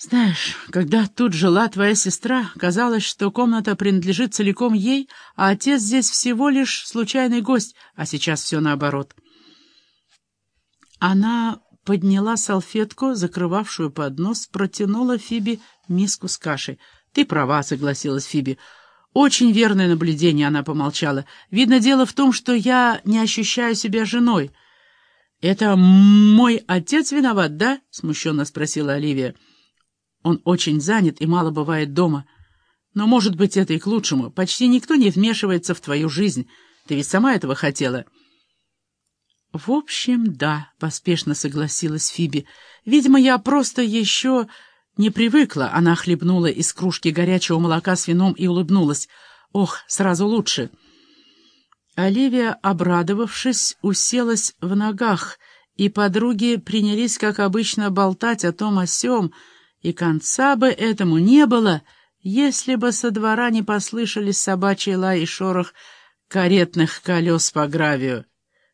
Знаешь, когда тут жила твоя сестра, казалось, что комната принадлежит целиком ей, а отец здесь всего лишь случайный гость, а сейчас все наоборот. Она подняла салфетку, закрывавшую поднос, протянула Фиби миску с кашей. «Ты права», — согласилась Фиби. «Очень верное наблюдение», — она помолчала. «Видно, дело в том, что я не ощущаю себя женой». «Это мой отец виноват, да?» — смущенно спросила Оливия. Он очень занят и мало бывает дома. Но, может быть, это и к лучшему. Почти никто не вмешивается в твою жизнь. Ты ведь сама этого хотела. В общем, да, поспешно согласилась Фиби. Видимо, я просто еще не привыкла. Она хлебнула из кружки горячего молока с вином и улыбнулась. Ох, сразу лучше. Оливия, обрадовавшись, уселась в ногах, и подруги принялись, как обычно, болтать о том о сём, и конца бы этому не было, если бы со двора не послышались собачий лай и шорох каретных колес по гравию.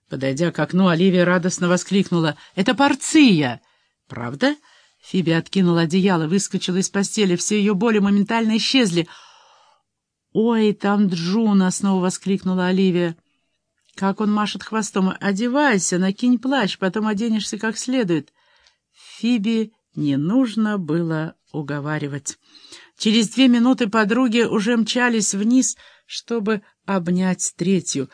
Подойдя к окну, Оливия радостно воскликнула. «Это порция!» «Правда?» Фиби откинула одеяло, выскочила из постели, все ее боли моментально исчезли. «Ой, там Джуна!» — снова воскликнула Оливия. «Как он машет хвостом! Одевайся, накинь плащ, потом оденешься как следует!» Фиби не нужно было уговаривать. Через две минуты подруги уже мчались вниз, чтобы обнять третью.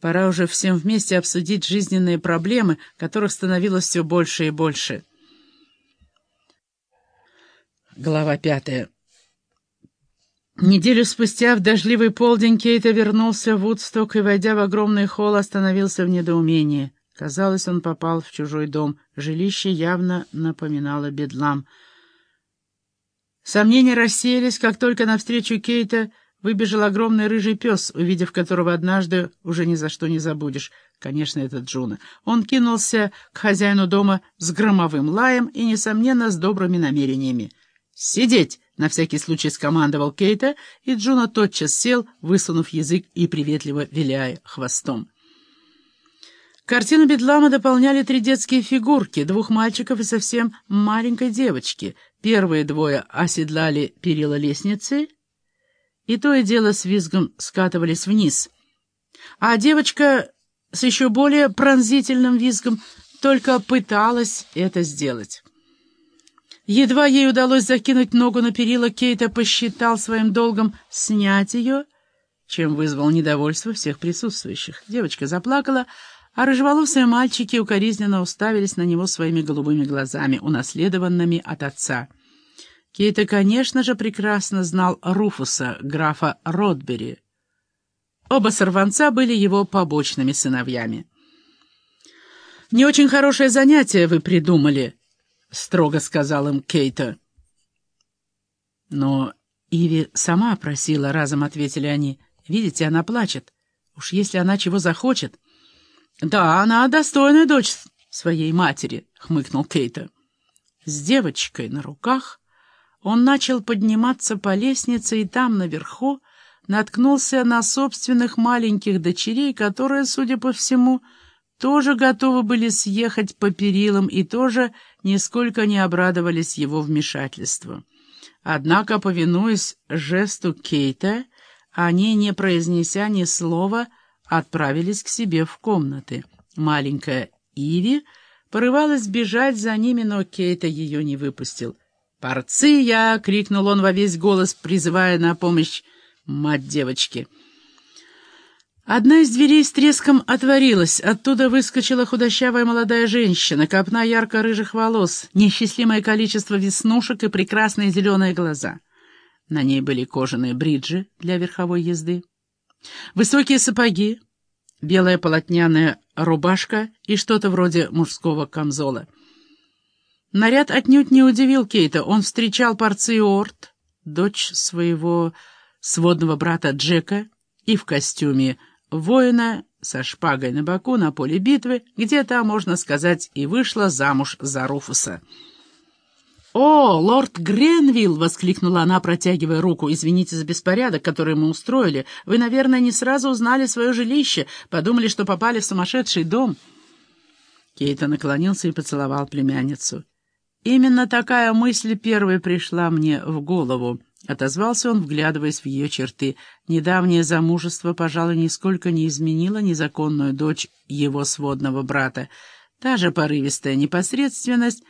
Пора уже всем вместе обсудить жизненные проблемы, которых становилось все больше и больше. Глава пятая. Неделю спустя в дождливый полдень Кейта вернулся в Вудсток и, войдя в огромный холл, остановился в недоумении. Казалось, он попал в чужой дом. Жилище явно напоминало бедлам. Сомнения рассеялись, как только навстречу Кейта выбежал огромный рыжий пес, увидев которого однажды уже ни за что не забудешь. Конечно, это Джуна. Он кинулся к хозяину дома с громовым лаем и, несомненно, с добрыми намерениями. «Сидеть!» — на всякий случай скомандовал Кейта, и Джуна тотчас сел, высунув язык и приветливо виляя хвостом. Картину Бедлама дополняли три детские фигурки, двух мальчиков и совсем маленькой девочки. Первые двое оседлали перила лестницы, и то и дело с визгом скатывались вниз. А девочка с еще более пронзительным визгом только пыталась это сделать. Едва ей удалось закинуть ногу на перила, Кейта посчитал своим долгом снять ее, чем вызвал недовольство всех присутствующих. Девочка заплакала, а рыжеволосые мальчики укоризненно уставились на него своими голубыми глазами, унаследованными от отца. Кейта, конечно же, прекрасно знал Руфуса, графа Ротбери. Оба сорванца были его побочными сыновьями. «Не очень хорошее занятие вы придумали», — строго сказал им Кейта. «Но Иви сама просила», — разом ответили они. «Видите, она плачет. Уж если она чего захочет...» «Да, она достойная дочь своей матери», — хмыкнул Кейта. С девочкой на руках он начал подниматься по лестнице, и там, наверху, наткнулся на собственных маленьких дочерей, которые, судя по всему, тоже готовы были съехать по перилам и тоже нисколько не обрадовались его вмешательству. Однако, повинуясь жесту Кейта, они, не произнеся ни слова, — отправились к себе в комнаты. Маленькая Иви порывалась бежать за ними, но Кейта ее не выпустил. «Порция!» — крикнул он во весь голос, призывая на помощь мать девочки. Одна из дверей с треском отворилась. Оттуда выскочила худощавая молодая женщина, копна ярко-рыжих волос, неисчислимое количество веснушек и прекрасные зеленые глаза. На ней были кожаные бриджи для верховой езды. Высокие сапоги, белая полотняная рубашка и что-то вроде мужского камзола. Наряд отнюдь не удивил Кейта. Он встречал Порцию Орт, дочь своего сводного брата Джека, и в костюме воина со шпагой на боку на поле битвы, где та, можно сказать, и вышла замуж за Руфуса. «О, лорд Гренвилл!» — воскликнула она, протягивая руку. «Извините за беспорядок, который мы устроили. Вы, наверное, не сразу узнали свое жилище, подумали, что попали в сумасшедший дом». Кейта наклонился и поцеловал племянницу. «Именно такая мысль первой пришла мне в голову», — отозвался он, вглядываясь в ее черты. «Недавнее замужество, пожалуй, нисколько не изменило незаконную дочь его сводного брата. Та же порывистая непосредственность...»